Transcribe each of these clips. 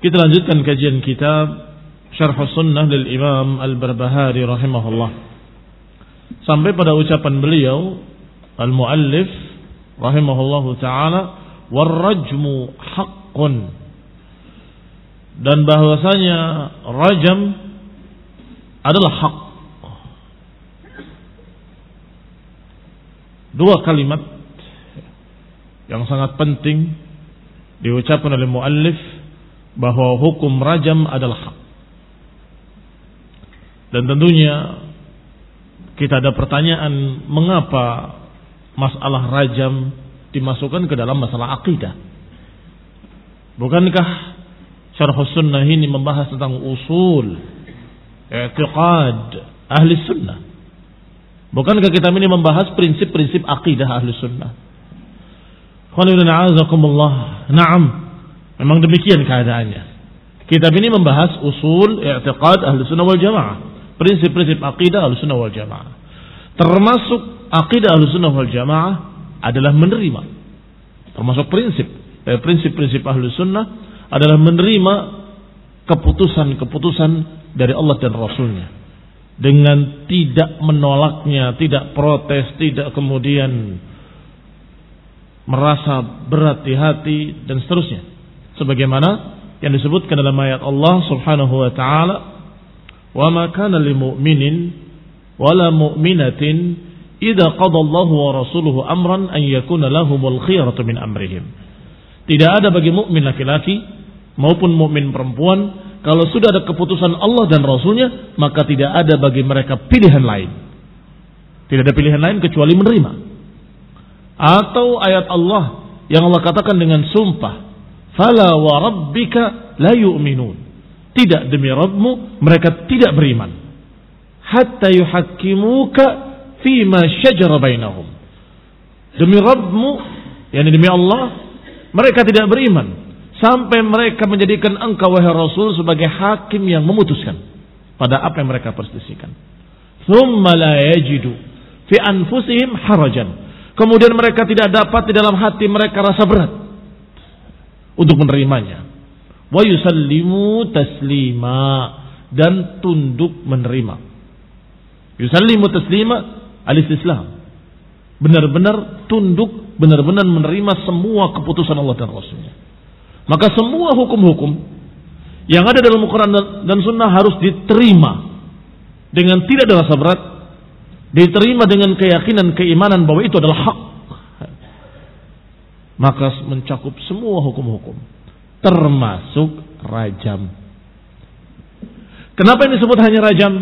Kita lanjutkan kajian kitab Syarh Sunnah lil Imam Al-Barbahari rahimahullah Sampai pada ucapan beliau Al-Muallif rahimahullahu taala warrajmu haqqun dan bahwasanya rajam adalah hak. Dua kalimat yang sangat penting diucapkan oleh muallif bahwa hukum rajam adalah hak. Dan tentunya kita ada pertanyaan mengapa masalah rajam dimasukkan ke dalam masalah akidah. Bukankah Syarh Sunnah ini membahas tentang usul i'tiqad ahli sunnah. Bukankah kita ini membahas prinsip-prinsip akidah ahli sunnah? Naam. Memang demikian keadaannya. Kitab ini membahas usul i'tiqad ahli sunnah wal jamaah. Prinsip-prinsip akidah ahli sunnah wal jamaah. Termasuk akidah ahli sunnah wal jamaah adalah menerima. Termasuk prinsip. Prinsip-prinsip ahli sunnah adalah menerima keputusan-keputusan dari Allah dan Rasulnya dengan tidak menolaknya, tidak protes, tidak kemudian merasa berat di hati dan seterusnya. Sebagaimana yang disebutkan dalam ayat Allah Subhanahu wa taala, "Wa ma kana lil mu'minin wala mu'minatin idza qada Allahu wa rasuluhu amran an yakuna lahumul khiyaratu min amrihim." Tidak ada bagi mukmin laki-laki maupun mukmin perempuan kalau sudah ada keputusan Allah dan Rasulnya maka tidak ada bagi mereka pilihan lain. Tidak ada pilihan lain kecuali menerima. Atau ayat Allah yang Allah katakan dengan sumpah, "Fala wa rabbika la yu'minun." Tidak demi Rabbmu mereka tidak beriman. Hatta yuhakkimuka fima syajara bainahum. Demi Rabbmu, yakni demi Allah, mereka tidak beriman sampai mereka menjadikan engkau wahai Rasul sebagai hakim yang memutuskan pada apa yang mereka perselisihkan. Thumma la yajidu fi anfusihim harajan. Kemudian mereka tidak dapat di dalam hati mereka rasa berat untuk menerimanya. Wa yusallimu taslima dan tunduk menerima. Yusallimu taslima al-istislam. benar-benar tunduk, benar-benar menerima semua keputusan Allah dan Rasulnya. Maka semua hukum-hukum yang ada dalam Al-Quran dan Sunnah harus diterima dengan tidak ada rasa berat, diterima dengan keyakinan, keimanan bahwa itu adalah hak. Maka mencakup semua hukum-hukum, termasuk rajam. Kenapa ini disebut hanya rajam?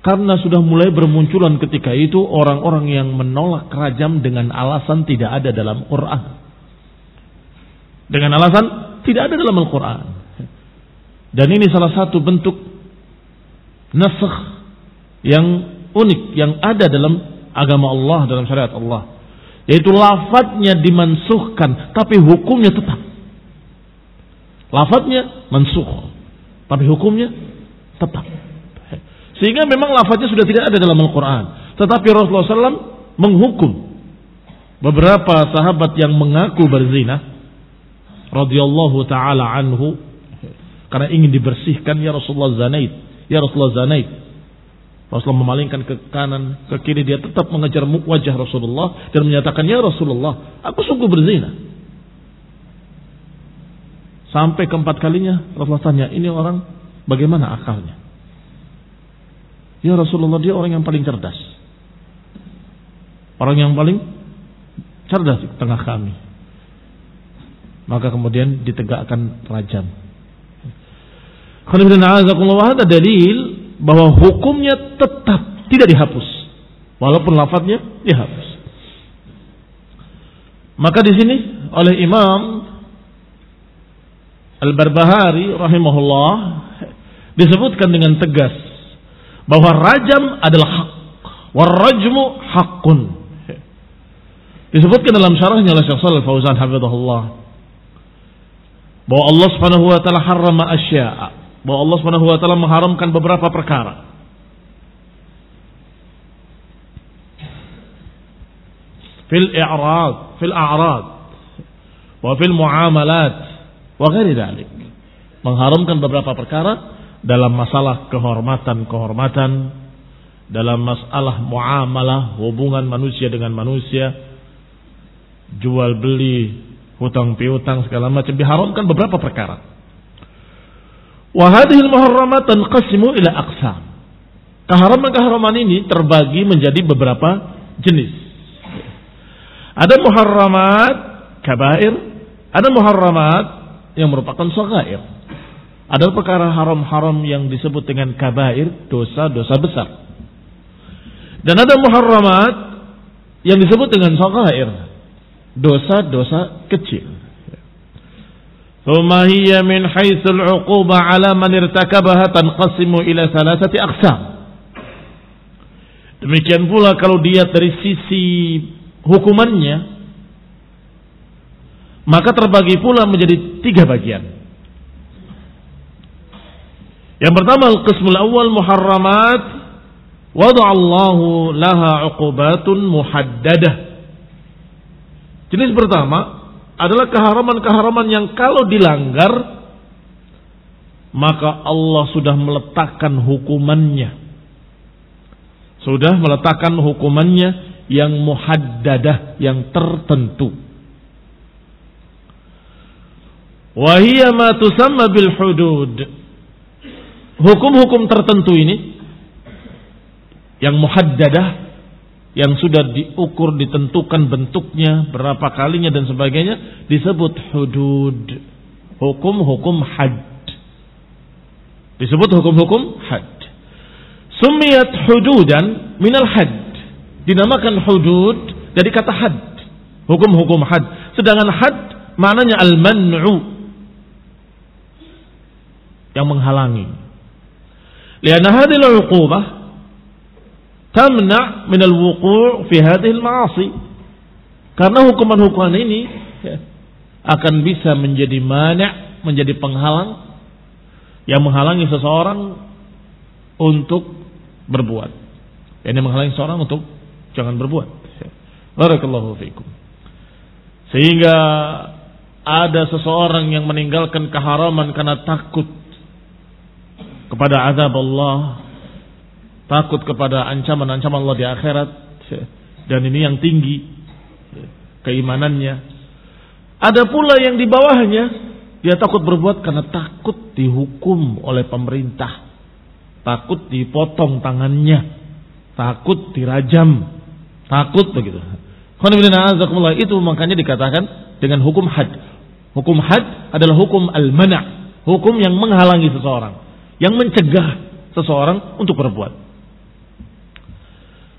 Karena sudah mulai bermunculan ketika itu orang-orang yang menolak rajam dengan alasan tidak ada dalam Quran. Dengan alasan tidak ada dalam Al-Quran. Dan ini salah satu bentuk nasakh yang unik yang ada dalam agama Allah dalam syariat Allah yaitu lafadznya dimansuhkan tapi hukumnya tetap lafadznya mansuh tapi hukumnya tetap sehingga memang lafadznya sudah tidak ada dalam Al-Quran tetapi Rasulullah SAW menghukum beberapa sahabat yang mengaku berzina radhiyallahu taala anhu karena ingin dibersihkan ya Rasulullah zanait Ya Rasulullah Zanaid. Rasulullah memalingkan ke kanan, ke kiri. Dia tetap mengejar wajah Rasulullah. Dan menyatakan, Ya Rasulullah, aku sungguh berzina. Sampai keempat kalinya Rasulullah tanya, ini orang bagaimana akalnya? Ya Rasulullah, dia orang yang paling cerdas. Orang yang paling cerdas di tengah kami. Maka kemudian ditegakkan rajam ada dalil bahwa hukumnya tetap tidak dihapus. Walaupun lafadznya dihapus. Maka di sini oleh Imam Al-Barbahari rahimahullah disebutkan dengan tegas bahwa rajam adalah hak. Warajmu hakun. Disebutkan dalam syarahnya oleh Syekh Fauzan hafizahullah bahwa Allah Subhanahu wa taala harrama asya'a bahwa Allah Subhanahu wa taala mengharamkan beberapa perkara. Fil i'rad, fil a'rad, wa fil muamalat, wa ghairi dhalik. Mengharamkan beberapa perkara dalam masalah kehormatan-kehormatan, dalam masalah muamalah, hubungan manusia dengan manusia, jual beli, hutang piutang segala macam diharamkan beberapa perkara. Wahadihil muharramat tanqasimu ila aqsam. Keharaman-keharaman ini terbagi menjadi beberapa jenis. Ada muharramat kabair, ada muharramat yang merupakan sagair. Ada perkara haram-haram yang disebut dengan kabair, dosa-dosa besar. Dan ada muharramat yang disebut dengan sagair, dosa-dosa kecil. Thumma hiya min haitsul 'uquba 'ala man irtakabaha tanqasimu ila thalathati aqsam. Demikian pula kalau dia dari sisi hukumannya maka terbagi pula menjadi tiga bagian. Yang pertama al-qismul awal muharramat wada'allahu laha 'uqubatun muhaddadah. Jenis pertama adalah keharaman-keharaman yang kalau dilanggar maka Allah sudah meletakkan hukumannya. Sudah meletakkan hukumannya yang muhaddadah, yang tertentu. Wahiyya ma tusamma bil hudud. Hukum-hukum tertentu ini yang muhaddadah yang sudah diukur, ditentukan bentuknya, berapa kalinya dan sebagainya, disebut hudud. Hukum-hukum had. Disebut hukum-hukum had. Sumiyat hududan minal had. Dinamakan hudud dari kata had. Hukum-hukum had. Sedangkan had maknanya al-man'u. Yang menghalangi. Lianna hadil uqubah tamna min al-wuqu' fi hadhihi al-ma'asi. Karena hukuman-hukuman ini ya, akan bisa menjadi mana, menjadi penghalang yang menghalangi seseorang untuk berbuat. Ini menghalangi seseorang untuk jangan berbuat. Barakallahu fiikum. Sehingga ada seseorang yang meninggalkan keharaman karena takut kepada azab Allah takut kepada ancaman-ancaman Allah di akhirat dan ini yang tinggi keimanannya. Ada pula yang di bawahnya dia takut berbuat karena takut dihukum oleh pemerintah. Takut dipotong tangannya. Takut dirajam. Takut begitu. Itu makanya dikatakan dengan hukum had. Hukum had adalah hukum al-mana' hukum yang menghalangi seseorang, yang mencegah seseorang untuk berbuat.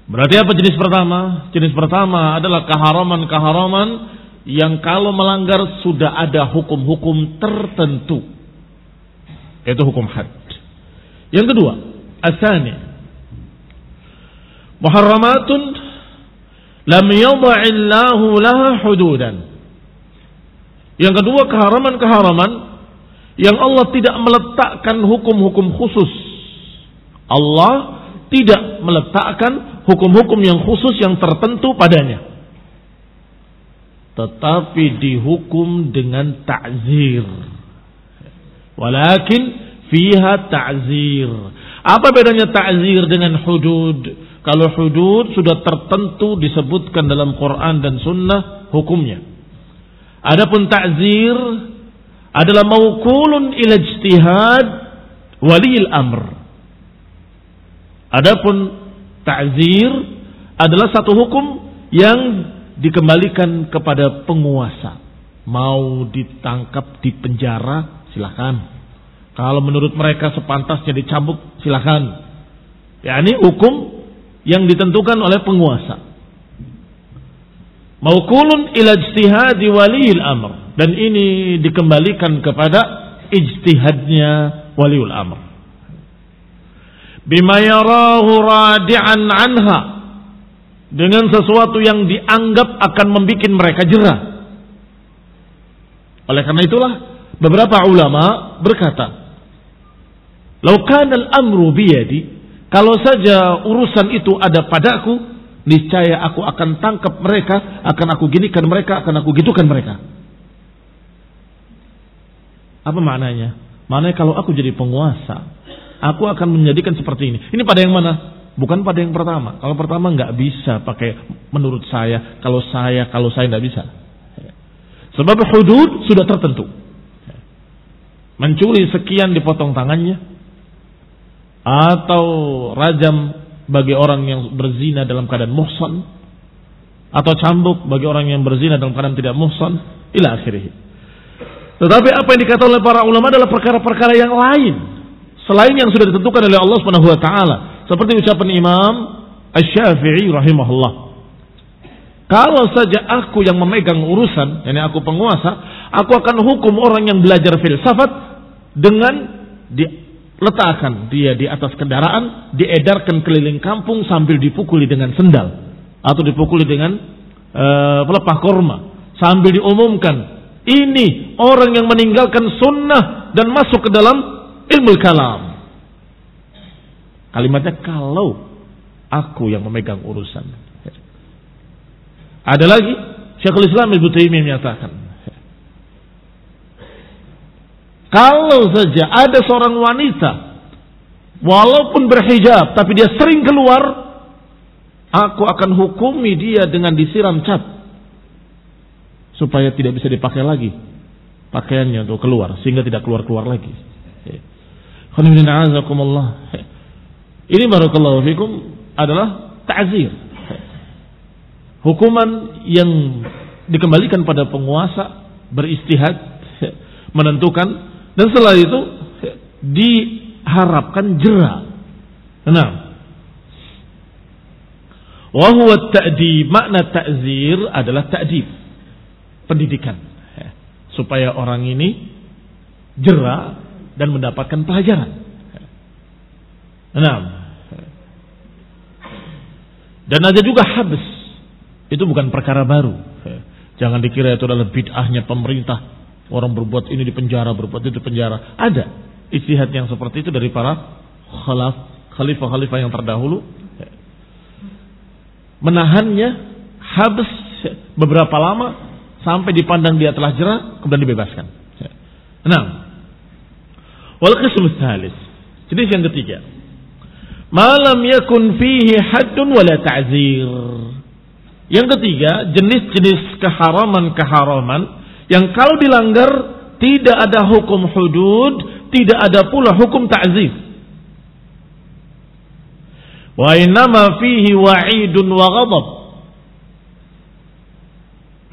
Berarti apa jenis pertama? Jenis pertama adalah keharaman-keharaman yang kalau melanggar sudah ada hukum-hukum tertentu. Yaitu hukum had. Yang kedua, asani. Muharramatun lam yadha'illahu laha hududan. Yang kedua, keharaman-keharaman yang Allah tidak meletakkan hukum-hukum khusus. Allah tidak meletakkan hukum-hukum yang khusus yang tertentu padanya. Tetapi dihukum dengan ta'zir. Walakin fiha ta'zir. Apa bedanya ta'zir dengan hudud? Kalau hudud sudah tertentu disebutkan dalam Quran dan Sunnah hukumnya. Adapun ta'zir adalah maukulun ila ijtihad waliil amr. Adapun ta'zir adalah satu hukum yang dikembalikan kepada penguasa. Mau ditangkap di penjara, silakan. Kalau menurut mereka sepantasnya dicambuk, silakan. Ya, ini hukum yang ditentukan oleh penguasa. Maukulun ila ijtihadi waliil amr dan ini dikembalikan kepada ijtihadnya waliul amr bima yarahu radi'an anha. Dengan sesuatu yang dianggap akan membuat mereka jerah. Oleh karena itulah beberapa ulama berkata laukan al-amru biyadi kalau saja urusan itu ada padaku niscaya aku akan tangkap mereka akan aku ginikan mereka akan aku gitukan mereka. Apa maknanya? Maknanya kalau aku jadi penguasa, aku akan menjadikan seperti ini. Ini pada yang mana? Bukan pada yang pertama. Kalau pertama nggak bisa pakai menurut saya, kalau saya, kalau saya nggak bisa. Sebab hudud sudah tertentu. Mencuri sekian dipotong tangannya, atau rajam bagi orang yang berzina dalam keadaan muhsan, atau cambuk bagi orang yang berzina dalam keadaan tidak muhsan, ila akhirnya. Tetapi apa yang dikatakan oleh para ulama adalah perkara-perkara yang lain selain yang sudah ditentukan oleh Allah Subhanahu wa taala. Seperti ucapan Imam Asy-Syafi'i rahimahullah. Kalau saja aku yang memegang urusan, yakni aku penguasa, aku akan hukum orang yang belajar filsafat dengan diletakkan dia di atas kendaraan, diedarkan keliling kampung sambil dipukuli dengan sendal atau dipukuli dengan uh, pelepah korma sambil diumumkan ini orang yang meninggalkan sunnah dan masuk ke dalam ilmu kalam. Kalimatnya kalau aku yang memegang urusan. Ada lagi Syekhul Islam Ibnu Taimiyah menyatakan kalau saja ada seorang wanita walaupun berhijab tapi dia sering keluar aku akan hukumi dia dengan disiram cat supaya tidak bisa dipakai lagi pakaiannya untuk keluar sehingga tidak keluar-keluar lagi. Ini barakallahu fikum adalah ta'zir. Hukuman yang dikembalikan pada penguasa beristihad menentukan dan setelah itu diharapkan jera. Nah, wa huwa ta'dib makna ta'zir adalah ta'dib pendidikan ya, supaya orang ini jera dan mendapatkan pelajaran. Nah, dan ada juga habis. Itu bukan perkara baru. Jangan dikira itu adalah bid'ahnya pemerintah. Orang berbuat ini di penjara, berbuat itu di penjara. Ada istihad yang seperti itu dari para khalifah-khalifah yang terdahulu. Menahannya habis beberapa lama sampai dipandang dia telah jerah kemudian dibebaskan. Nah, wal qism tsalis. Jenis yang ketiga. Malam yakun fihi haddun wala ta'zir. Yang ketiga, jenis-jenis keharaman-keharaman yang kalau dilanggar tidak ada hukum hudud, tidak ada pula hukum ta'zif. Wa innama fihi wa'idun wa ghadab.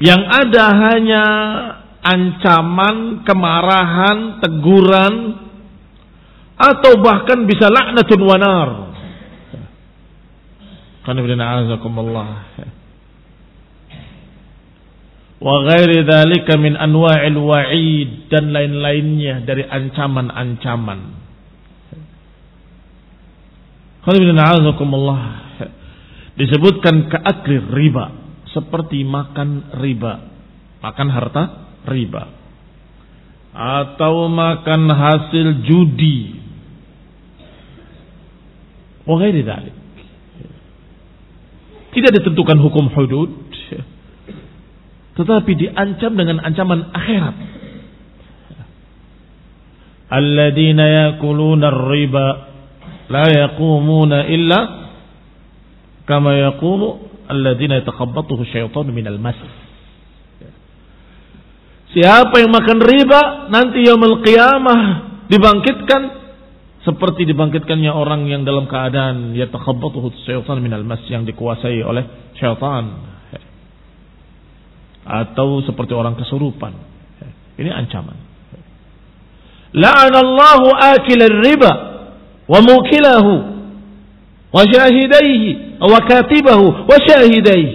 Yang ada hanya ancaman, kemarahan, teguran atau bahkan bisa laknatun wanar. Qanibina azakumullah wa ghairi dzalika min anwa'il wa'id dan lain-lainnya dari ancaman-ancaman. Disebutkan keaklir riba seperti makan riba, makan harta riba atau makan hasil judi. Wa ghairi dzalik. Tidak ditentukan hukum hudud tetapi diancam dengan ancaman akhirat. Alladzina yakuluna riba la yaqumuna illa kama yaqumu alladzina yatakhabbathu syaitanu minal mas. Siapa yang makan riba nanti yaumul qiyamah dibangkitkan seperti dibangkitkannya orang yang dalam keadaan yatakhabbathu syaitan minal mas yang dikuasai oleh syaitan atau seperti orang kesurupan. Ini ancaman. La'anallahu akil riba wa mukilahu wa syahidaihi wa katibahu wa syahidaihi.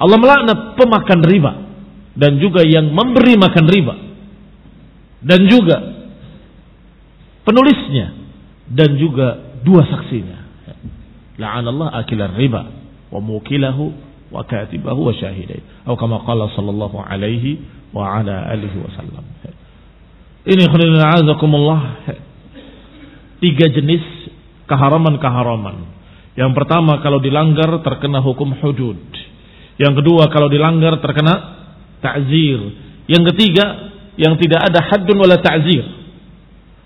Allah melaknat pemakan riba dan juga yang memberi makan riba dan juga penulisnya dan juga dua saksinya. La'anallahu akil riba wa mukilahu wa katibahu wa syahidai. Atau kama qala sallallahu alaihi wa ala alihi wasallam. Ini khulilina azakumullah. Tiga jenis keharaman-keharaman. Yang pertama kalau dilanggar terkena hukum hudud. Yang kedua kalau dilanggar terkena ta'zir. Yang ketiga yang tidak ada haddun wala ta'zir.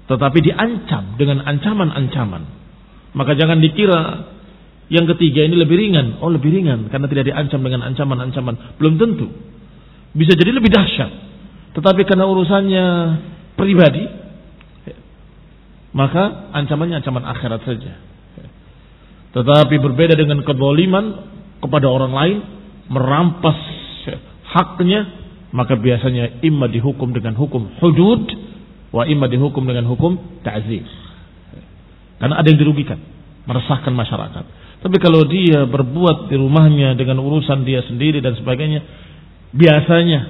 Tetapi diancam dengan ancaman-ancaman. Maka jangan dikira yang ketiga ini lebih ringan. Oh lebih ringan karena tidak diancam dengan ancaman-ancaman. Belum tentu. Bisa jadi lebih dahsyat. Tetapi karena urusannya pribadi, maka ancamannya ancaman akhirat saja. Tetapi berbeda dengan kedoliman kepada orang lain, merampas haknya, maka biasanya imma dihukum dengan hukum hudud, wa imma dihukum dengan hukum ta'zir. Karena ada yang dirugikan, meresahkan masyarakat. Tapi kalau dia berbuat di rumahnya dengan urusan dia sendiri dan sebagainya, biasanya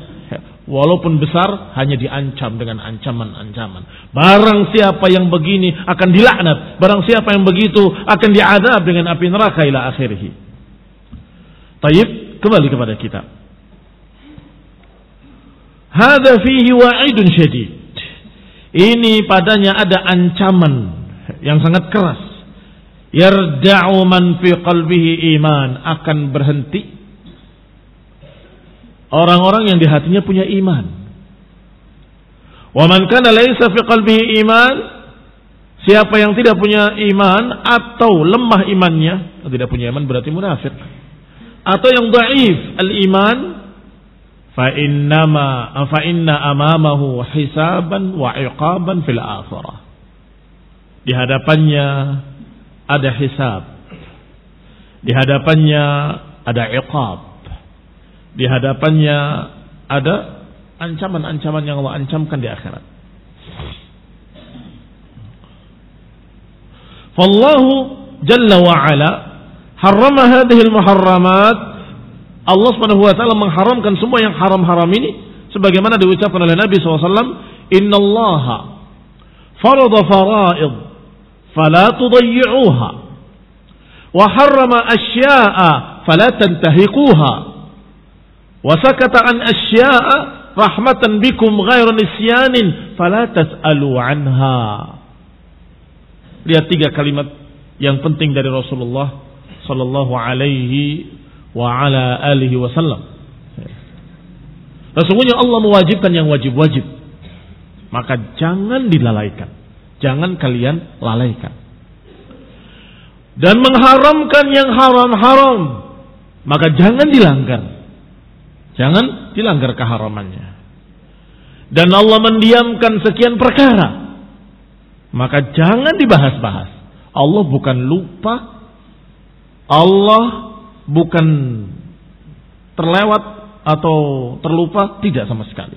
walaupun besar hanya diancam dengan ancaman-ancaman. Barang siapa yang begini akan dilaknat, barang siapa yang begitu akan diadab dengan api neraka ila akhirih. Taib, kembali kepada kita. Hada fihi wa'idun syadid. Ini padanya ada ancaman yang sangat keras yarda'u man fi qalbihi iman akan berhenti orang-orang yang di hatinya punya iman. Wa man kana laisa fi qalbihi iman siapa yang tidak punya iman atau lemah imannya, tidak punya iman berarti munafik. Atau yang dhaif al-iman fa innama fa inna amamahu hisaban wa iqaban fil akhirah. Di hadapannya ada hisab. Di hadapannya ada iqab. Di hadapannya ada ancaman-ancaman yang Allah ancamkan di akhirat. Fallahu jalla wa ala harrama hadhihi al-muharramat Allah Subhanahu wa taala mengharamkan semua yang haram-haram ini sebagaimana diucapkan oleh Nabi SAW innallaha farada fara'id fala tudayyi'uha wa harrama asya'a fala tantahiquha wa sakata an asya'a rahmatan bikum ghairu nisyanin fala tas'alu anha. Lihat tiga kalimat yang penting dari Rasulullah sallallahu alaihi wa ala alihi wasallam Sesungguhnya Allah mewajibkan yang wajib-wajib maka jangan dilalaikan Jangan kalian lalaikan. Dan mengharamkan yang haram-haram. maka jangan dilanggar. Jangan dilanggar keharamannya. Dan Allah mendiamkan sekian perkara. Maka jangan dibahas-bahas. Allah bukan lupa. Allah bukan terlewat atau terlupa. Tidak sama sekali.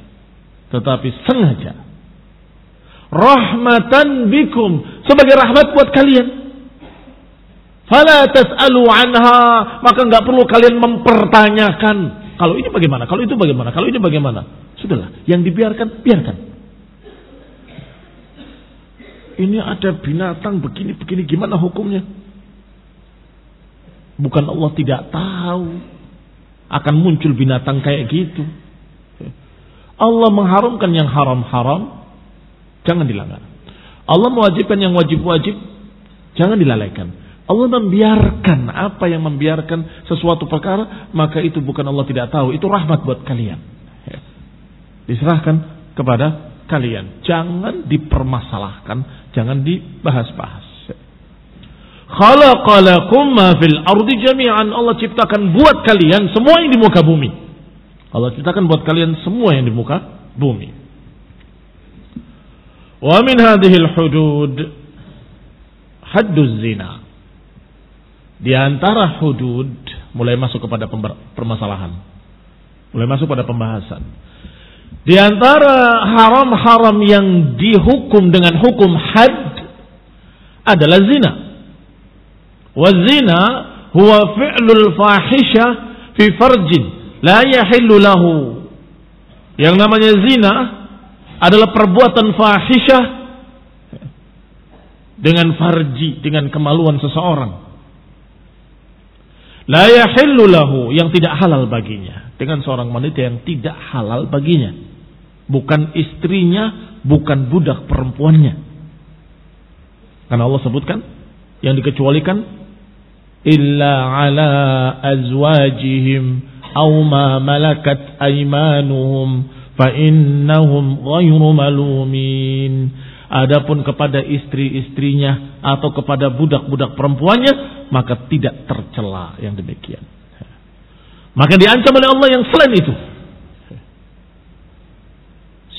Tetapi sengaja. Rahmatan bikum. Sebagai rahmat buat kalian. Fala tas'alu anha, maka nggak perlu kalian mempertanyakan. Kalau ini bagaimana? Kalau itu bagaimana? Kalau ini bagaimana? Sudahlah, yang dibiarkan, biarkan. Ini ada binatang begini-begini, gimana hukumnya? Bukan Allah tidak tahu akan muncul binatang kayak gitu. Allah mengharumkan yang haram-haram, jangan dilanggar. Allah mewajibkan yang wajib-wajib, jangan dilalaikan. Allah membiarkan apa yang membiarkan sesuatu perkara, maka itu bukan Allah tidak tahu, itu rahmat buat kalian. Diserahkan kepada kalian. Jangan dipermasalahkan, jangan dibahas-bahas. Khalaqalakum ma fil ardi jami'an. Allah ciptakan buat kalian semua yang di muka bumi. Allah ciptakan buat kalian semua yang di muka bumi. Wa min hadhihi al-hudud hadduz zina. Di antara hudud mulai masuk kepada permasalahan. Mulai masuk pada pembahasan. Di antara haram-haram yang dihukum dengan hukum had adalah zina. Wa zina huwa fi'lul fahisha fi farjin la yahillu lahu. Yang namanya zina adalah perbuatan fahisyah dengan farji, dengan kemaluan seseorang La yahillu lahu yang tidak halal baginya dengan seorang wanita yang tidak halal baginya. Bukan istrinya, bukan budak perempuannya. Karena Allah sebutkan yang dikecualikan ala azwajihim aw ma malakat aymanuhum fa innahum ghairu malumin Adapun kepada istri-istrinya atau kepada budak-budak perempuannya, maka tidak tercela yang demikian. Maka diancam oleh Allah yang selain itu.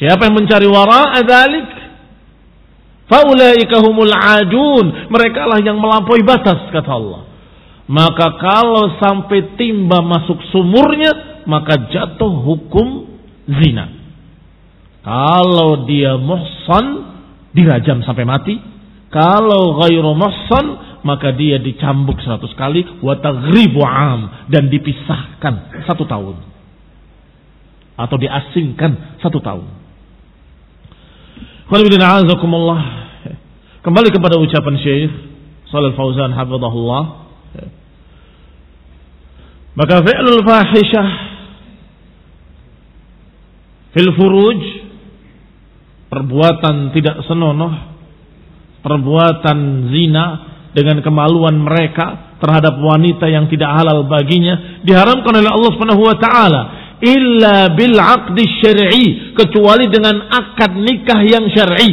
Siapa yang mencari wara adzalik? Faulaika humul adun. Mereka lah yang melampaui batas kata Allah. Maka kalau sampai timba masuk sumurnya, maka jatuh hukum zina. Kalau dia muhsan, dirajam sampai mati. Kalau ghairu muhsan maka dia dicambuk seratus kali wa taghribu am dan dipisahkan satu tahun atau diasingkan satu tahun. Kembali kepada ucapan Syekh Shalal Fauzan hafizahullah. Maka fi'lul fahishah fil furuj perbuatan tidak senonoh, perbuatan zina dengan kemaluan mereka terhadap wanita yang tidak halal baginya diharamkan oleh Allah Subhanahu wa taala illa bil aqdi syar'i kecuali dengan akad nikah yang syar'i.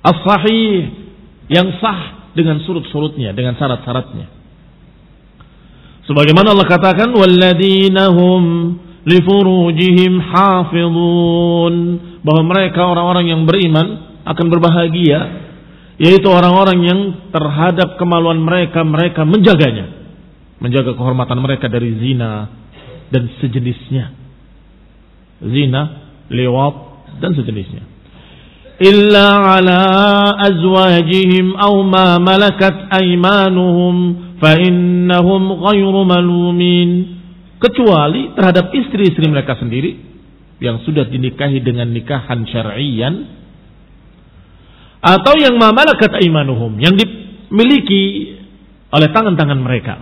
As-sahih yang sah dengan surut-surutnya, dengan syarat-syaratnya. Sebagaimana Allah katakan walladzina hum lifurujihim hafizun. Bahwa mereka orang-orang yang beriman akan berbahagia yaitu orang-orang yang terhadap kemaluan mereka mereka menjaganya. Menjaga kehormatan mereka dari zina dan sejenisnya. Zina lewat dan sejenisnya ala azwajihim aw ma malakat aymanuhum fa innahum ghairu malumin kecuali terhadap istri-istri mereka sendiri yang sudah dinikahi dengan nikahan syar'iyan atau yang mamalakat aimanuhum yang dimiliki oleh tangan-tangan mereka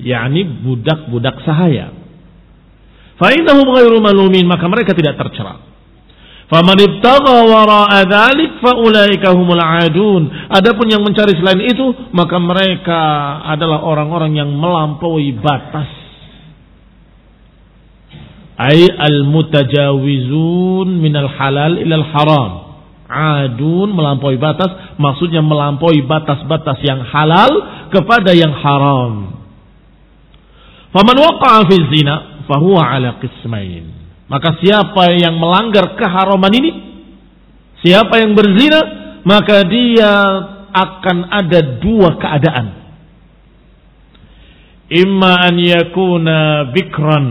yakni budak-budak sahaya. Fa innahum ghairu malumin maka mereka tidak tercela Faman ibtagha wara'a dzalik fa ulaika humul adun. Adapun yang mencari selain itu, maka mereka adalah orang-orang yang melampaui batas ay al-mutajawizun minal halal ilal haram. Adun melampaui batas, maksudnya melampaui batas-batas yang halal kepada yang haram. Faman waqa'a fi zina fahuwa ala qismain. Maka siapa yang melanggar keharaman ini, siapa yang berzina, maka dia akan ada dua keadaan. Imma an yakuna bikran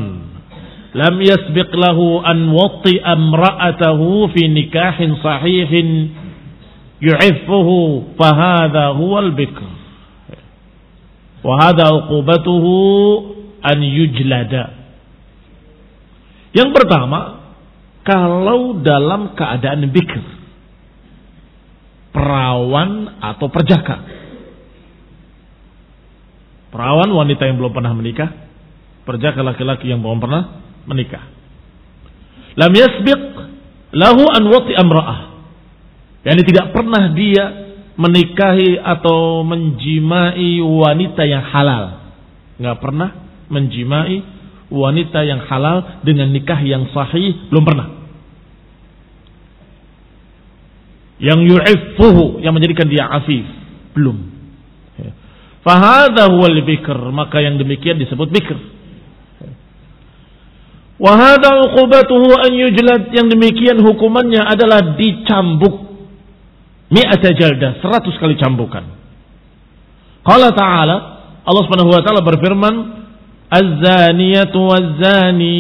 lam yasbiq lahu an wati amra'atahu fi nikahin sahihin yu'iffuhu fahadha huwa al-bikr. Wa hadha uqubatuhu an yujlada. Yang pertama, kalau dalam keadaan bikr, perawan atau perjaka. Perawan wanita yang belum pernah menikah, perjaka laki-laki yang belum pernah menikah. Lam yasbiq lahu an wati amra'ah. Yani tidak pernah dia menikahi atau menjimai wanita yang halal. Nggak pernah menjimai wanita yang halal dengan nikah yang sahih belum pernah. Yang yu'iffuhu yang menjadikan dia afif belum. Fahadha huwal bikr maka yang demikian disebut bikr. Wahada uqubatuhu an yujlad yang demikian hukumannya adalah dicambuk mi'ata jaldah 100 kali cambukan. Qala ta'ala Allah Subhanahu wa taala berfirman الزانية والزاني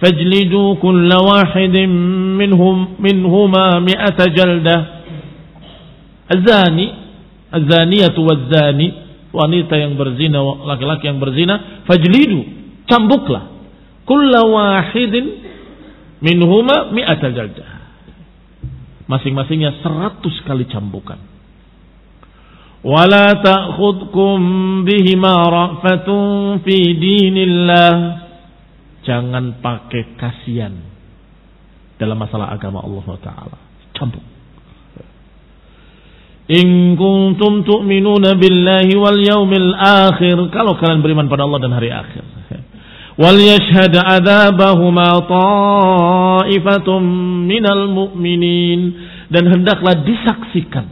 فاجلدوا كل واحد منهم منهما مئة جلدة الزاني الزانية والزاني wanita yang berzina laki-laki yang berzina fajlidu cambuklah kulla wahidin minhuma mi'ata jaldah masing-masingnya seratus kali cambukan ولا تأخذكم بهما رأفة في دين الله jangan pakai kasihan dalam masalah agama Allah Taala campur In kuntum tu'minuna billahi wal yaumil akhir kalau kalian beriman pada Allah dan hari akhir wal yashhad adzabahuma ta'ifatum minal mu'minin dan hendaklah disaksikan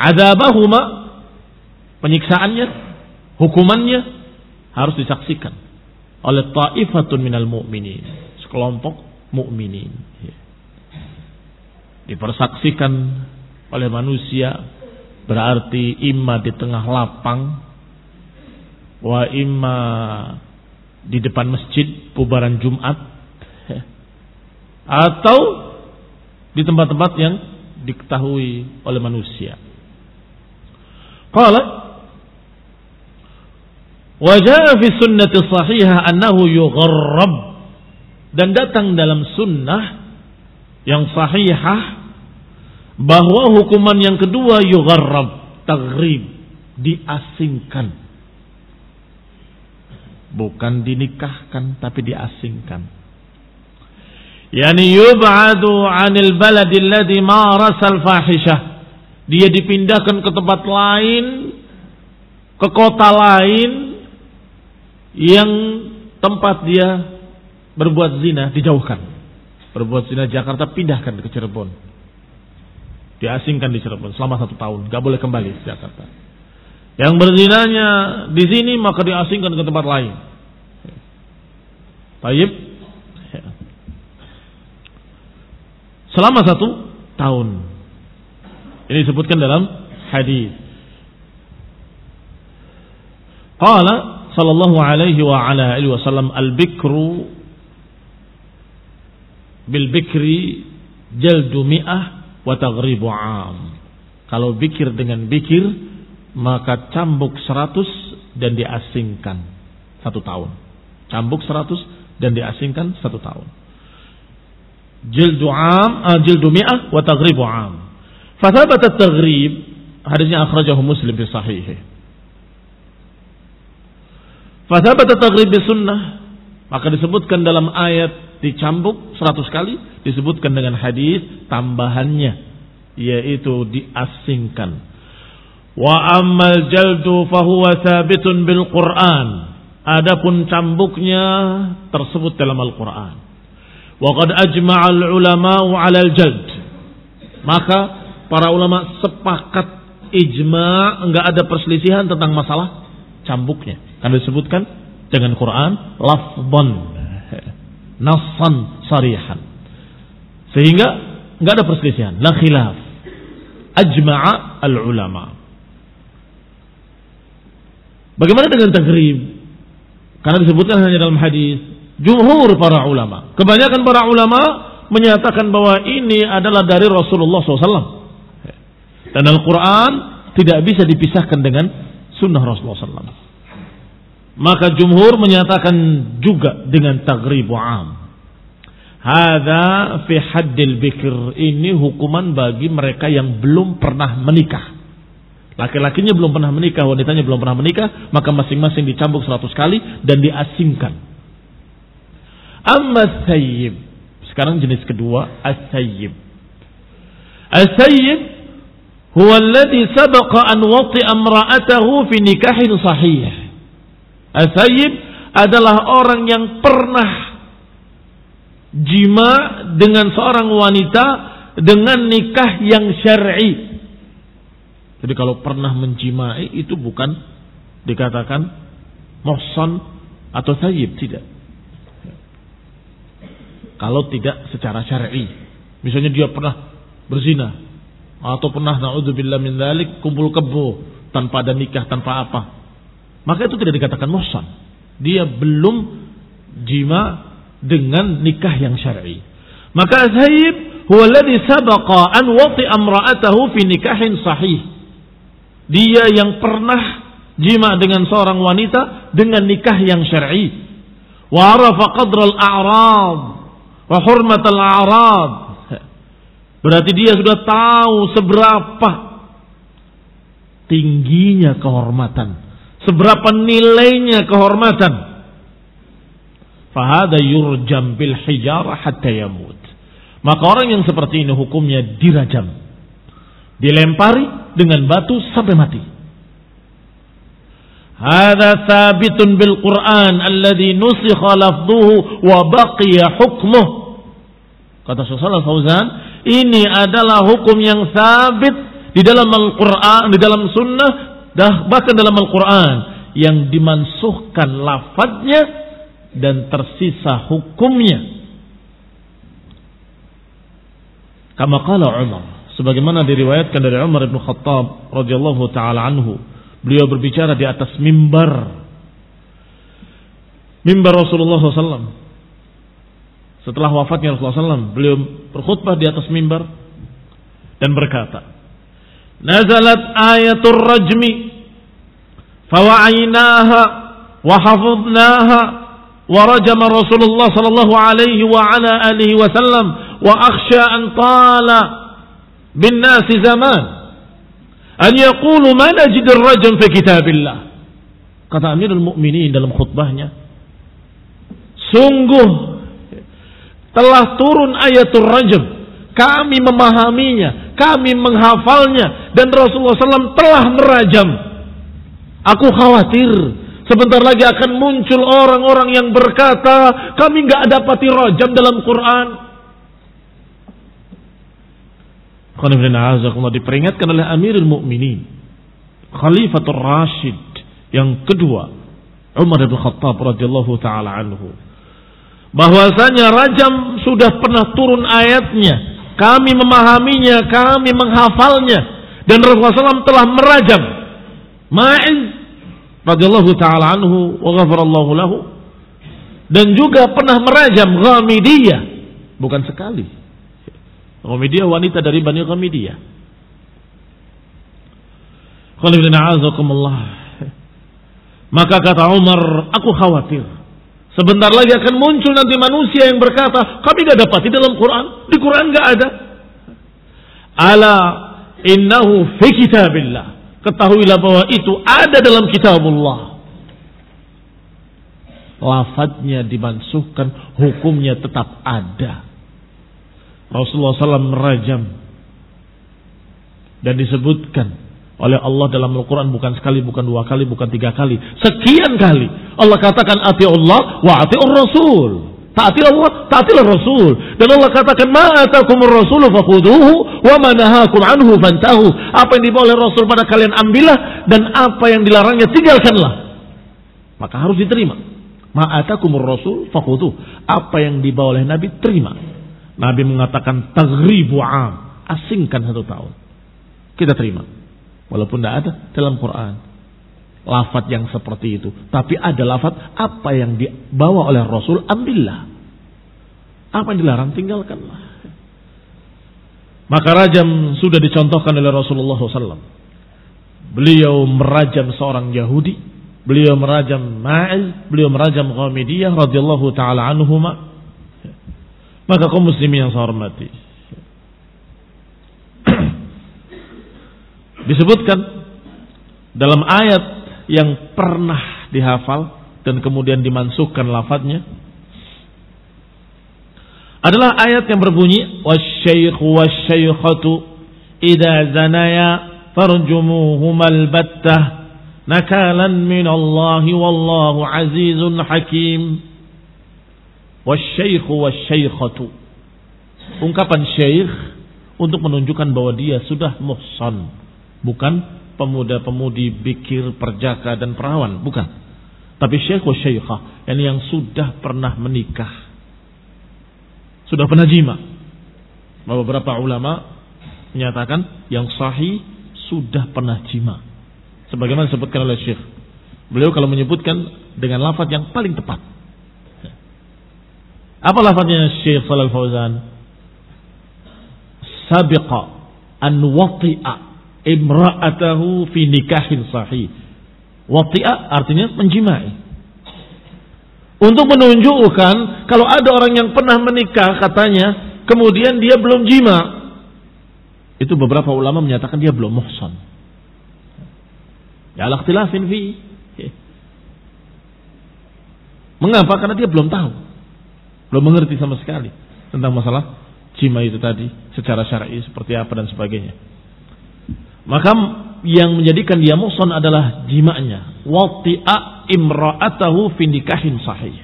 Adabahuma penyiksaannya, hukumannya harus disaksikan oleh ta'ifatun minal mu'minin, sekelompok mukminin. Dipersaksikan oleh manusia berarti imma di tengah lapang wa imma di depan masjid pubaran Jumat atau di tempat-tempat yang diketahui oleh manusia. Qala Wa jaa fi sunnati sahihah annahu yugharrab dan datang dalam sunnah yang sahihah bahwa hukuman yang kedua yugharrab taghrib diasingkan. Bukan dinikahkan tapi diasingkan. Yani yub'adu 'anil baladi alladhi marasa al-fahishah dia dipindahkan ke tempat lain, ke kota lain yang tempat dia berbuat zina dijauhkan. Berbuat zina Jakarta pindahkan ke Cirebon. Diasingkan di Cirebon selama satu tahun, gak boleh kembali ke Jakarta. Yang berzinanya di sini maka diasingkan ke tempat lain. Taib. Selama satu tahun. Ini disebutkan dalam hadis. Qala sallallahu alaihi wa ala alihi wasallam al-bikru bil bikri jaldu mi'ah wa taghribu am. Kalau bikir dengan bikir maka cambuk seratus dan diasingkan satu tahun. Cambuk seratus dan diasingkan satu tahun. Jildu am, uh, jildu mi'ah wa taghribu am. Fathabat at-taghrib hadisnya akhrajahu Muslim fi sahih. Fathabat at-taghrib bi sunnah maka disebutkan dalam ayat dicambuk 100 kali disebutkan dengan hadis tambahannya yaitu diasingkan. Wa ammal jaldu fahuwa thabitun bil Qur'an. Adapun cambuknya tersebut dalam Al-Qur'an. Wa qad ajma'a al-ulama'u 'ala al-jald. Maka Para ulama sepakat ijma, enggak ada perselisihan tentang masalah cambuknya. Karena disebutkan dengan Quran lafdhan nassan sarihan. Sehingga nggak ada perselisihan, la khilaf. Ajma'a al-ulama. Bagaimana dengan tagrib? Karena disebutkan hanya dalam hadis. Jumhur para ulama. Kebanyakan para ulama menyatakan bahwa ini adalah dari Rasulullah SAW. Dan Al-Quran tidak bisa dipisahkan dengan sunnah Rasulullah SAW. Maka jumhur menyatakan juga dengan tagribu am. Hada fi haddil bikr. Ini hukuman bagi mereka yang belum pernah menikah. Laki-lakinya belum pernah menikah, wanitanya belum pernah menikah, maka masing-masing dicambuk seratus kali dan diasingkan. Amma sayyib. Sekarang jenis kedua, as-sayyib. As-sayyib huwa alladhi sabaqa an wati amra'atahu fi nikahin sahih. As-sayyib adalah orang yang pernah jima dengan seorang wanita dengan nikah yang syar'i. Jadi kalau pernah menjimai itu bukan dikatakan mohson atau sayyib, tidak. Kalau tidak secara syar'i. Misalnya dia pernah berzina atau pernah naudzubillah min dzalik kumpul kebo tanpa ada nikah, tanpa apa. Maka itu tidak dikatakan mohson. Dia belum jima dengan nikah yang syar'i. Maka sayyib huwa alladhi sabaqa an wati amra'atahu fi nikahin sahih dia yang pernah jima dengan seorang wanita dengan nikah yang syar'i. Wa arafa qadra al-a'rad wa hurmat al-a'rad. Berarti dia sudah tahu seberapa tingginya kehormatan, seberapa nilainya kehormatan. Fahada yurjam bil hijarah hatta yamut. Maka orang yang seperti ini hukumnya dirajam. Dilempari dengan batu sampai mati. Hada sabitun bil Quran alladhi nusikha lafduhu wa baqiya hukmuh. Kata Syaikhul Fauzan, ini adalah hukum yang sabit di dalam Al-Quran, di dalam sunnah, bahkan dalam Al-Quran yang dimansuhkan lafadznya dan tersisa hukumnya. Kama qala Umar sebagaimana diriwayatkan dari Umar bin Khattab radhiyallahu taala anhu beliau berbicara di atas mimbar mimbar Rasulullah SAW setelah wafatnya Rasulullah SAW beliau berkhutbah di atas mimbar dan berkata nazalat ayatul rajmi fawa'inaha wa hafidnaha wa rajama Rasulullah sallallahu alaihi wa ala alihi wasallam wa akhsha an tala بالناس زمان أن يقولوا ما نجد الرجم في كتاب الله kata Amirul Mukminin dalam khutbahnya sungguh telah turun ayatul rajm kami memahaminya kami menghafalnya dan Rasulullah SAW telah merajam. Aku khawatir sebentar lagi akan muncul orang-orang yang berkata kami nggak dapati rajam dalam Quran. Diperingatkan oleh Amirul Mukminin, Khalifatul Rashid yang kedua, Umar bin Khattab radhiyallahu taala anhu. Bahwasanya rajam sudah pernah turun ayatnya. Kami memahaminya, kami menghafalnya dan Rasulullah SAW telah merajam Ma'iz radhiyallahu taala anhu wa ghafarallahu lahu dan juga pernah merajam Ghamidiyah bukan sekali Ghamidiyah wanita dari Bani Ghamidiyah. Maka kata Umar, aku khawatir. Sebentar lagi akan muncul nanti manusia yang berkata, kami tidak dapat di dalam Quran. Di Quran nggak ada. Ala innahu fi kitabillah. Ketahuilah bahwa itu ada dalam kitabullah. Lafadznya dimansuhkan, hukumnya tetap ada. Rasulullah SAW merajam dan disebutkan oleh Allah dalam Al-Quran bukan sekali, bukan dua kali, bukan tiga kali, sekian kali Allah katakan ati Allah wa ati Rasul. Taati Allah, taatilah Rasul. Dan Allah katakan, "Ma atakumur Rasul fakhuduhu wa ma nahakum anhu fantahu." Apa yang dibawa oleh Rasul pada kalian ambillah dan apa yang dilarangnya tinggalkanlah. Maka harus diterima. Ma'atakumur rasul fakutu. Apa yang dibawa oleh Nabi, terima. Nabi mengatakan taghribu am. Asingkan satu tahun. Kita terima. Walaupun tidak ada dalam Quran. Lafat yang seperti itu. Tapi ada lafat apa yang dibawa oleh Rasul, ambillah. Apa yang dilarang, tinggalkanlah. Maka rajam sudah dicontohkan oleh Rasulullah SAW. Beliau merajam seorang Yahudi Beliau merajam Ma'iz, beliau merajam Ghamidiyah radhiyallahu taala anhuma. Maka kaum muslimin yang saya hormati. Disebutkan dalam ayat yang pernah dihafal dan kemudian dimansuhkan lafadznya adalah ayat yang berbunyi wasyaikhu wasyaikhatu idza zanaya farjumuhumal battah nakalan min Allah wallahu azizun hakim. Wasyaikhu wasyaikhatu. Ungkapan syekh untuk menunjukkan bahwa dia sudah muhsan bukan pemuda-pemudi bikir perjaka dan perawan bukan tapi syekh wa yang yang sudah pernah menikah sudah pernah jima beberapa ulama menyatakan yang sahih sudah pernah jima sebagaimana disebutkan oleh Syekh. Beliau kalau menyebutkan dengan lafaz yang paling tepat. Apa lafaznya Syekh Shalal Fauzan? Sabiqa an wati'a imra'atahu fi nikahin sahih. Wati'a artinya menjimai. Untuk menunjukkan kalau ada orang yang pernah menikah katanya, kemudian dia belum jima. Itu beberapa ulama menyatakan dia belum muhsan. Ya ikhtilafin fi. Mengapa? Karena dia belum tahu. Belum mengerti sama sekali tentang masalah jima itu tadi secara syar'i seperti apa dan sebagainya. Maka yang menjadikan dia muhsan adalah jimanya. Wati'a imra'atahu fi nikahin sahih.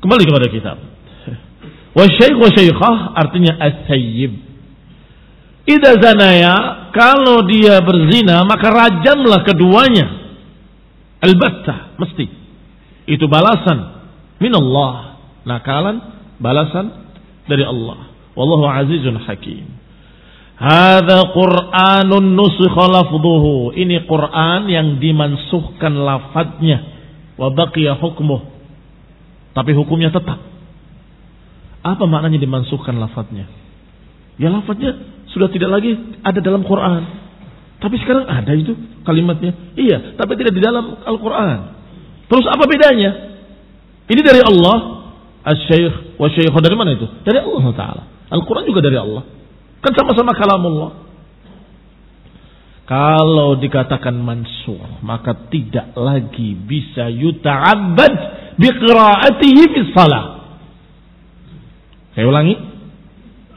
Kembali kepada kitab. Wa syaikh wa syaikhah artinya as-sayyib Ida zanaya, kalau dia berzina, maka rajamlah keduanya. Albatta, mesti. Itu balasan min Allah. Nakalan, balasan dari Allah. Wallahu azizun hakim. Hada Qur'anun nusikha lafduhu. Ini Qur'an yang dimansuhkan lafadznya. Wa baqiya hukmuh. Tapi hukumnya tetap. Apa maknanya dimansuhkan lafadznya? Ya lafadznya sudah tidak lagi ada dalam Quran. Tapi sekarang ada itu kalimatnya. Iya, tapi tidak di dalam Al-Quran. Terus apa bedanya? Ini dari Allah. As-syaikh wa syaikh dari mana itu? Dari Allah Ta'ala. Al-Quran juga dari Allah. Kan sama-sama kalamullah. Kalau dikatakan mansur, maka tidak lagi bisa yuta'abbad biqira'atihi fi salah. Saya ulangi.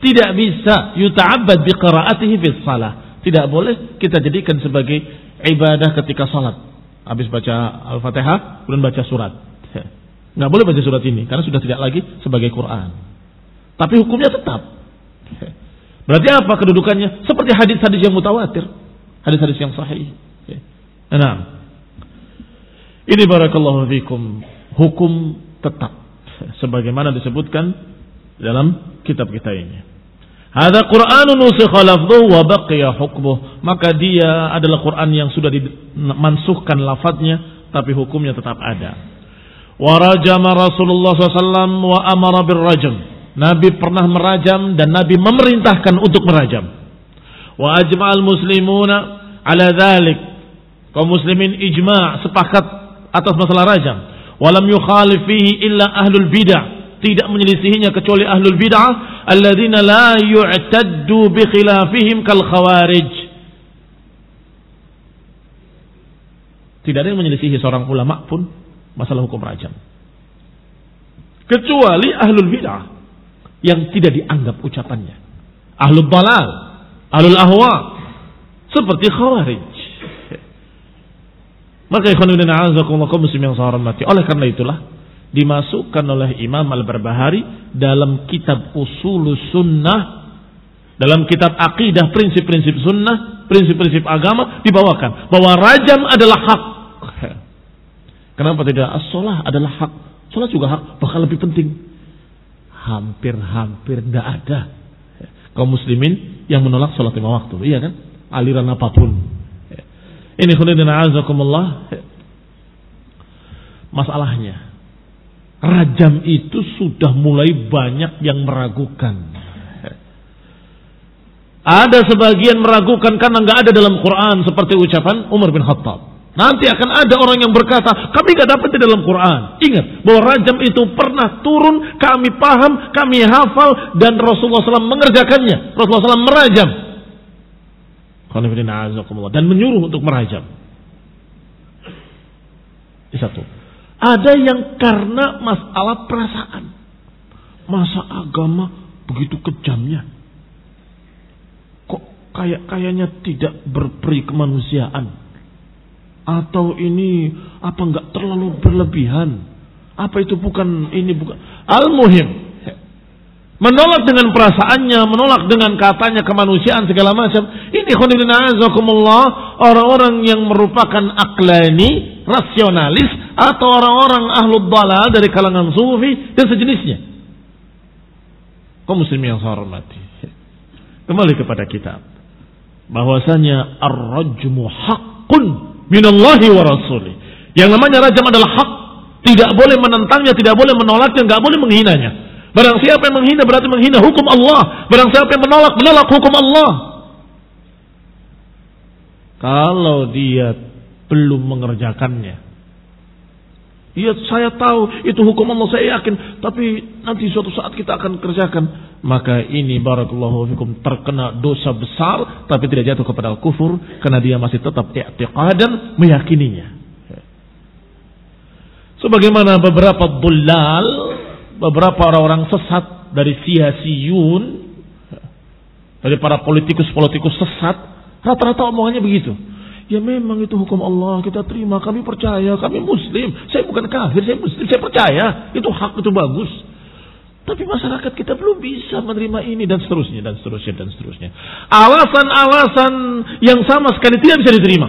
Tidak bisa yuta'abbad biqira'atihi fi salah. Tidak boleh kita jadikan sebagai ibadah ketika salat. Habis baca Al-Fatihah, kemudian baca surat. Nggak boleh baca surat ini karena sudah tidak lagi sebagai Quran. Tapi hukumnya tetap. Berarti apa kedudukannya? Seperti hadis-hadis yang mutawatir, hadis-hadis yang sahih. Nah, ini barakallahu fikum hukum tetap sebagaimana disebutkan dalam kitab kita ini. Ada Quranun lafdhuhu wa baqiya hukmuh. Maka dia adalah Quran yang sudah dimansuhkan lafadznya tapi hukumnya tetap ada. Wa rajama Rasulullah SAW wa amara birrajam. Nabi pernah merajam dan Nabi memerintahkan untuk merajam. Wa ajma'al muslimuna ala dhalik. Kaum muslimin ijma' sepakat atas masalah rajam. Walam yukhalif fihi illa ahlul bid'ah tidak menyelisihinya kecuali ahlul bid'ah alladzina la yu'taddu bi khilafihim kal khawarij tidak ada yang menyelisihi seorang ulama pun masalah hukum rajam kecuali ahlul bid'ah yang tidak dianggap ucapannya ahlul balal ahlul ahwa seperti khawarij maka ikhwan bin a'azakumullah muslim yang saya hormati oleh karena itulah dimasukkan oleh Imam Al-Barbahari dalam kitab Usul Sunnah, dalam kitab akidah prinsip-prinsip sunnah, prinsip-prinsip agama dibawakan bahwa rajam adalah hak Kenapa tidak? As-sholah adalah hak. Sholat juga hak, bahkan lebih penting. Hampir-hampir tidak ada kaum muslimin yang menolak sholat lima waktu. Iya kan? Aliran apa pun. Ini khulidin azakumullah. Masalahnya. Rajam itu sudah mulai banyak yang meragukan. Ada sebagian meragukan karena nggak ada dalam Quran seperti ucapan Umar bin Khattab. Nanti akan ada orang yang berkata, kami gak dapat di dalam Quran. Ingat bahwa rajam itu pernah turun, kami paham, kami hafal, dan Rasulullah SAW mengerjakannya. Rasulullah SAW merajam. Dan menyuruh untuk merajam. Satu. Ada yang karena masalah perasaan. Masa agama begitu kejamnya. Kok kayak kayaknya tidak berperi kemanusiaan atau ini apa enggak terlalu berlebihan? Apa itu bukan ini bukan al-muhim. Menolak dengan perasaannya, menolak dengan katanya kemanusiaan segala macam. Ini azakumullah orang-orang yang merupakan aklani, rasionalis atau orang-orang ahlu dalal dari kalangan sufi dan sejenisnya. Kau muslim yang saya hormati. Kembali kepada kitab. Bahwasanya ar-rajmu haqqun minallahi wa rasuli. Yang namanya rajam adalah hak. Tidak boleh menentangnya, tidak boleh menolaknya, nggak boleh menghinanya. Barang siapa yang menghina berarti menghina hukum Allah. Barang siapa yang menolak, menolak hukum Allah. Kalau dia belum mengerjakannya, Iya saya tahu itu hukum Allah saya yakin tapi nanti suatu saat kita akan kerjakan maka ini barakallahu fikum terkena dosa besar tapi tidak jatuh kepada kufur karena dia masih tetap i'tiqadan meyakininya. Sebagaimana beberapa bullal, beberapa orang-orang sesat dari siasiyun dari para politikus-politikus sesat rata-rata omongannya begitu. Ya memang itu hukum Allah kita terima, kami percaya, kami muslim. Saya bukan kafir, saya muslim, saya percaya. Itu hak, itu bagus. Tapi masyarakat kita belum bisa menerima ini dan seterusnya dan seterusnya dan seterusnya. Alasan-alasan yang sama sekali tidak bisa diterima.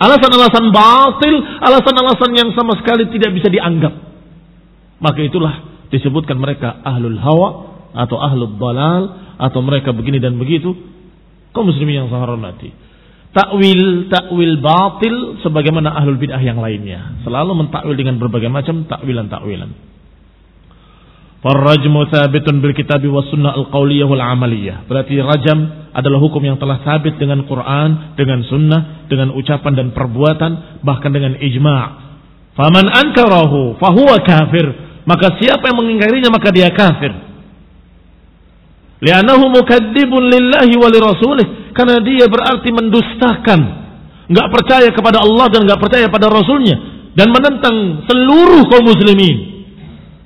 Alasan-alasan batil, alasan-alasan yang sama sekali tidak bisa dianggap. Maka itulah disebutkan mereka ahlul hawa atau ahlul balal atau mereka begini dan begitu. Kau muslimin yang saya hormati takwil takwil batil sebagaimana ahlul bidah yang lainnya selalu mentakwil dengan berbagai macam takwilan takwilan Farrajmu thabitun bil kitabi was sunnah al-qawliyah wal amaliyah. Berarti rajam adalah hukum yang telah sabit dengan Quran, dengan sunnah, dengan ucapan dan perbuatan, bahkan dengan ijma'. Faman ankarahu fahuwa kafir. Maka siapa yang mengingkarinya maka dia kafir. Li'annahu lillahi wa. Karena dia berarti mendustakan. Nggak percaya kepada Allah dan nggak percaya pada Rasulnya. Dan menentang seluruh kaum muslimin.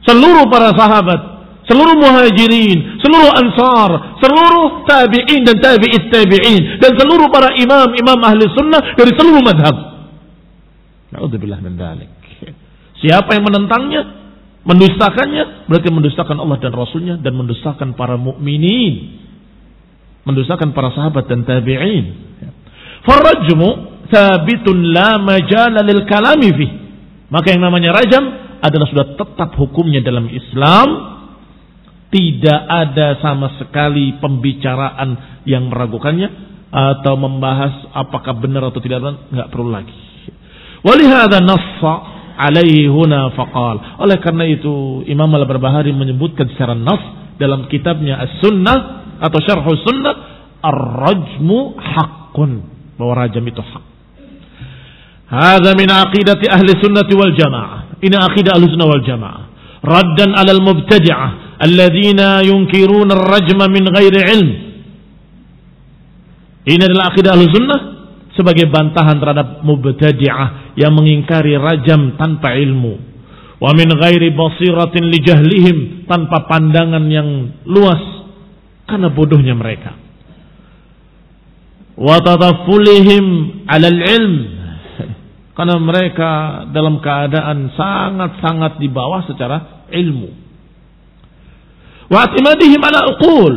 Seluruh para sahabat. Seluruh muhajirin. Seluruh ansar. Seluruh tabi'in dan tabi'it tabi'in. Dan seluruh para imam-imam ahli sunnah dari seluruh madhab. Na'udzubillah min dalik. Siapa yang menentangnya? Mendustakannya berarti mendustakan Allah dan Rasulnya dan mendustakan para mukminin, mendustakan para sahabat dan tabi'in. Farajmu thabitun la majala lil kalami fi. Maka yang namanya rajam adalah sudah tetap hukumnya dalam Islam. Tidak ada sama sekali pembicaraan yang meragukannya atau membahas apakah benar atau tidak nggak perlu lagi. Walihada nassa alaihi huna faqal. Oleh karena itu Imam Al-Barbahari menyebutkan secara nas dalam kitabnya As-Sunnah atau Syarh Sunnah ar-rajmu haqqun. Bahwa rajam itu hak. Hadza min aqidati ahli sunnati wal jamaah. Ini aqidah ahli sunnah wal jamaah. Raddan alal mubtadi'ah alladzina yunkiruna ar-rajma min ghairi ilm. Ini adalah aqidah ahli sunnah sebagai bantahan terhadap mubtadi'ah yang mengingkari rajam tanpa ilmu. Wa min ghairi basiratin li jahlihim tanpa pandangan yang luas karena bodohnya mereka. Wa tataffulihim 'alal ilm karena mereka dalam keadaan sangat-sangat di bawah secara ilmu. Wa ala uqul.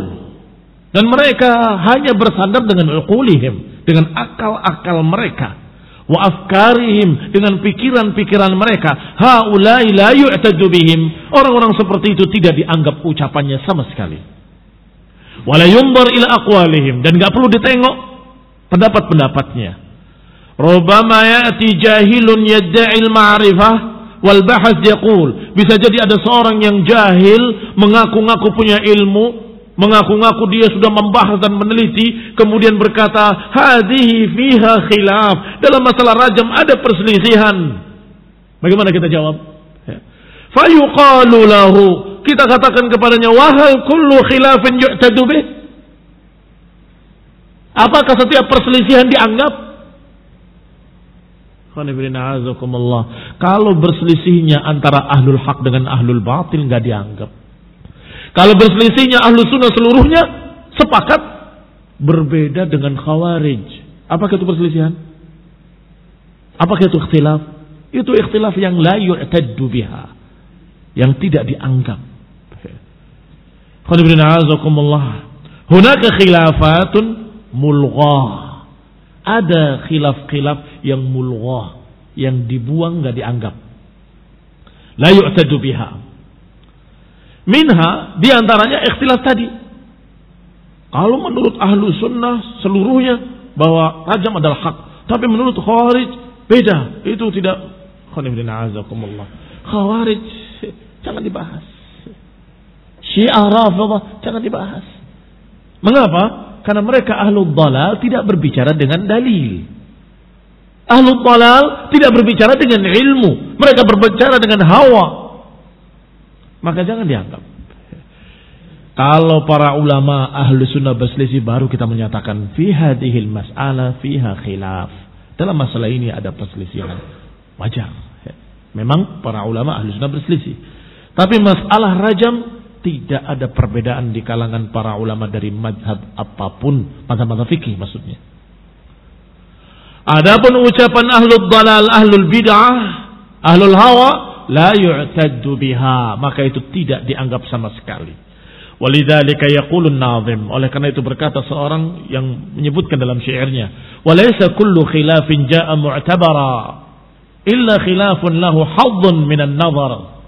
Dan mereka hanya bersandar dengan uqulihim dengan akal-akal mereka. Wa afkarihim dengan pikiran-pikiran mereka. Haulai la yu'tadu orang-orang seperti itu tidak dianggap ucapannya sama sekali. Wala yunzar ila aqwalihim. Dan enggak perlu ditengok pendapat-pendapatnya rubama ya'ti jahilun yadda'il ma'rifah wal bahas yaqul. Bisa jadi ada seorang yang jahil mengaku-ngaku punya ilmu mengaku-ngaku dia sudah membahas dan meneliti kemudian berkata hadhihi fiha khilaf. Dalam masalah rajam ada perselisihan. Bagaimana kita jawab? Ya. fayuqalu lahu. Kita katakan kepadanya wahal kullu khilafin yu'tadu bih? Apakah setiap perselisihan dianggap kalau berselisihnya antara ahlul hak dengan ahlul batil nggak dianggap kalau berselisihnya ahlu sunnah seluruhnya sepakat berbeda dengan khawarij. Apakah itu perselisihan? Apakah itu ikhtilaf? Itu ikhtilaf yang la yu'taddu biha. Yang tidak dianggap. Hunaka khilafatun mulghah. Ada khilaf-khilaf yang mulghah. Yang dibuang gak dianggap. La yu'taddu biha. Minha di antaranya ikhtilaf tadi. Kalau menurut ahlu sunnah seluruhnya bahwa rajam adalah hak. Tapi menurut khawarij beda. Itu tidak. Khawarij jangan dibahas. Syiah Rafidah jangan dibahas. Mengapa? Karena mereka ahlu dalal tidak berbicara dengan dalil. Ahlu dalal tidak berbicara dengan ilmu. Mereka berbicara dengan hawa maka jangan dianggap. Kalau para ulama ahlu sunnah berselisih baru kita menyatakan fi hadhil mas'ala fiha khilaf. Dalam masalah ini ada perselisihan. Wajar. Memang para ulama ahlu sunnah berselisih. Tapi masalah rajam tidak ada perbedaan di kalangan para ulama dari madhab apa pun. Madhab-madhab fikih maksudnya. Adapun ucapan ahlul dalal, ahlul bid'ah, ahlul hawa, la yu'taddu biha maka itu tidak dianggap sama sekali walidzalika yaqulun nazim oleh karena itu berkata seorang yang menyebutkan dalam syairnya walaysa kullu khilafin jaa mu'tabara illa khilafun lahu hadzun minan nazar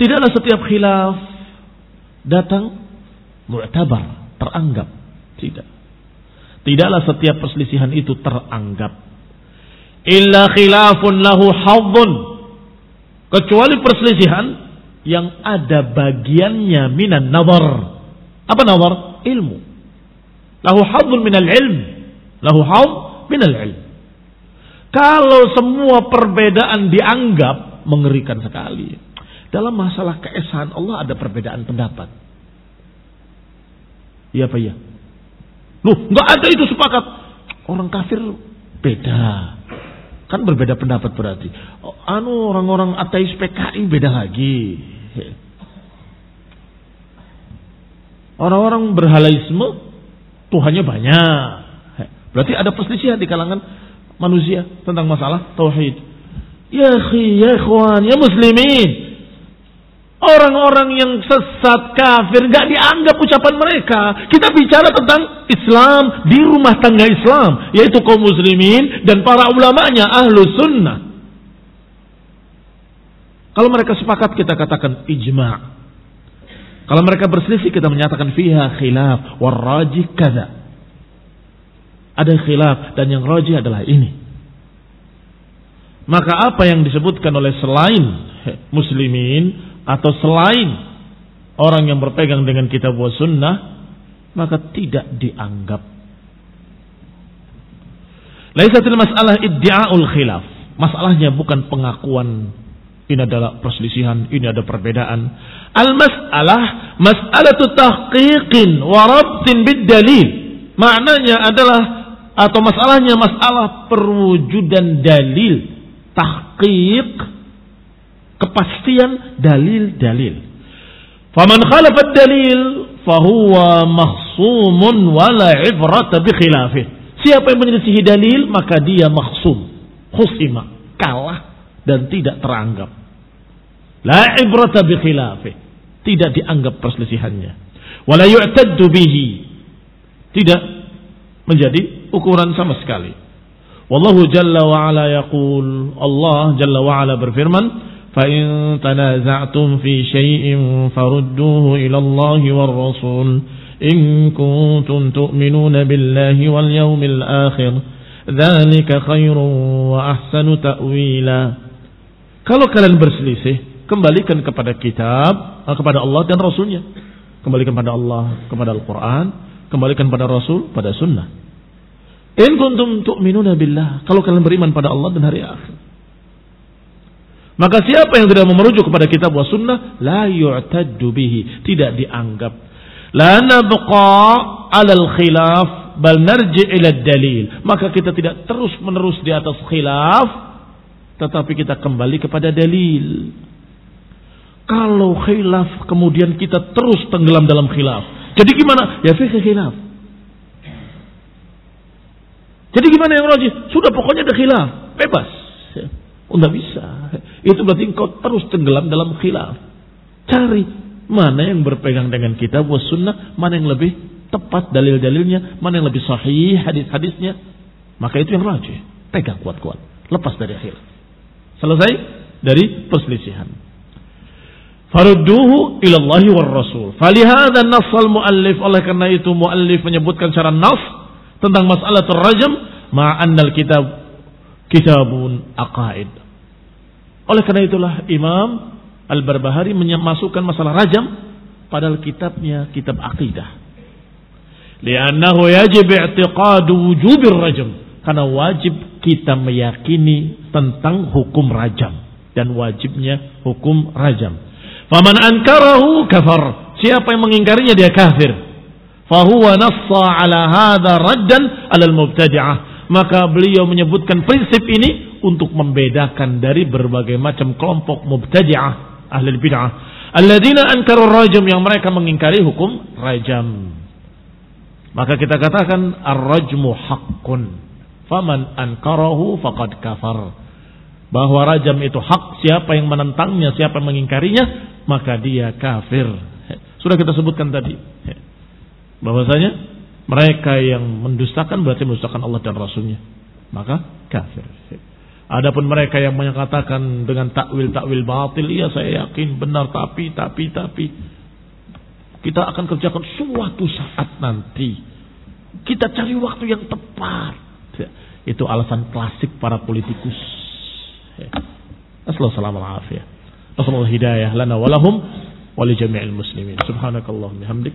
tidaklah setiap khilaf datang mu'tabar teranggap. Tidak. Tidaklah setiap perselisihan itu teranggap. Illa khilafun lahu hadzun kecuali perselisihan yang ada bagiannya minan nazar. Apa nazar? Ilmu. Lahu hadzun minal ilm. Lahu hadz minal ilm. Kalau semua perbedaan dianggap mengerikan sekali dalam masalah keesaan Allah ada perbedaan pendapat iya apa iya Loh, nggak ada itu sepakat. Orang kafir beda. Kan berbeda pendapat berarti. Anu orang-orang ateis PKI beda lagi. Orang-orang berhalaisme Tuhannya banyak. Berarti ada perselisihan di kalangan manusia tentang masalah tauhid. Ya khi, ya ikhwan, ya muslimin. Orang-orang yang sesat kafir nggak dianggap ucapan mereka. Kita bicara tentang Islam di rumah tangga Islam, yaitu kaum muslimin dan para ulamanya ahlu sunnah. Kalau mereka sepakat kita katakan ijma. Kalau mereka berselisih kita menyatakan fiha khilaf warraji kada. Ada khilaf dan yang rajih adalah ini. Maka apa yang disebutkan oleh selain muslimin atau selain orang yang berpegang dengan kitab wa sunnah maka tidak dianggap Laisatil masalah iddi'aul khilaf masalahnya bukan pengakuan ini adalah perselisihan, ini ada perbedaan. Al-mas'alah mas'alatu tahqiqin wa rabtin bid dalil. Maknanya adalah atau masalahnya masalah perwujudan dalil, tahqiq kepastian dalil-dalil. Faman khalafat dalil fahuwa mahsumun wala ibrata bi khilafih. Siapa yang menyelisihi dalil maka dia makhsum, khusima, kalah dan tidak teranggap. La ibrata bi khilafih. Tidak dianggap perselisihannya. Wala yu'taddu bihi. Tidak menjadi ukuran sama sekali. Wallahu jalla wa ala yaqul Allah jalla wa ala berfirman فإن تنازعتم في شيء فردوه إلى الله والرسول إن كنتم تؤمنون بالله واليوم الآخر ذلك خير وأحسن تأويلا Kalau kalian berselisih, kembalikan kepada kitab, eh, kepada Allah dan Rasulnya. Kembalikan kepada Allah, kepada Al-Quran, kembalikan pada Rasul, pada Sunnah. In kuntum tu'minuna billah. Kalau kalian beriman pada Allah dan hari akhir. Maka siapa yang tidak merujuk kepada kitab wa sunnah la yu'taddu bihi, tidak dianggap. La nabqa 'alal khilaf bal narji' ila dalil. Maka kita tidak terus-menerus di atas khilaf tetapi kita kembali kepada dalil. Kalau khilaf kemudian kita terus tenggelam dalam khilaf. Jadi gimana? Ya fikih khilaf. Jadi gimana yang rajih? Sudah pokoknya ada khilaf, bebas. Oh, enggak bisa. Itu berarti engkau terus tenggelam dalam khilaf. Cari mana yang berpegang dengan kitab was sunnah, mana yang lebih tepat dalil-dalilnya, mana yang lebih sahih hadis-hadisnya. Maka itu yang rajih. Pegang kuat-kuat. Lepas dari khilaf. Selesai dari perselisihan. Farudduhu ilallahi war rasul. Falihada nasal muallif. Oleh karena itu muallif menyebutkan secara nas tentang masalah terrajam. Ma'annal kitab kitabun aqaid oleh karena itulah Imam Al-Barbahari memasukkan masalah rajam padahal kitabnya kitab akidah. Liannahu yajib i'tiqadu wujubir rajam. Karena wajib kita meyakini tentang hukum rajam dan wajibnya hukum rajam. Faman ankarahu kafar. Siapa yang mengingkarinya dia kafir. Fahuwa nassa ala hadha raddan ala al-mubtadi'ah. Maka beliau menyebutkan prinsip ini untuk membedakan dari berbagai macam kelompok mubtadi'ah ahli bid'ah. Alladzina ankaru rajam yang mereka mengingkari hukum rajam. Maka kita katakan ar-rajmu haqqun. Faman ankarahu faqad kafar. Bahwa rajam itu hak siapa yang menentangnya siapa yang mengingkarinya maka dia kafir. Sudah kita sebutkan tadi. Bahwasanya mereka yang mendustakan berarti mendustakan Allah dan Rasulnya maka kafir Adapun mereka yang mengatakan dengan takwil-takwil batil, iya saya yakin benar tapi tapi tapi kita akan kerjakan suatu saat nanti. Kita cari waktu yang tepat. Itu alasan klasik para politikus. Assalamualaikum warahmatullahi hidayah lana walahum. Subhanakallahumma bihamdik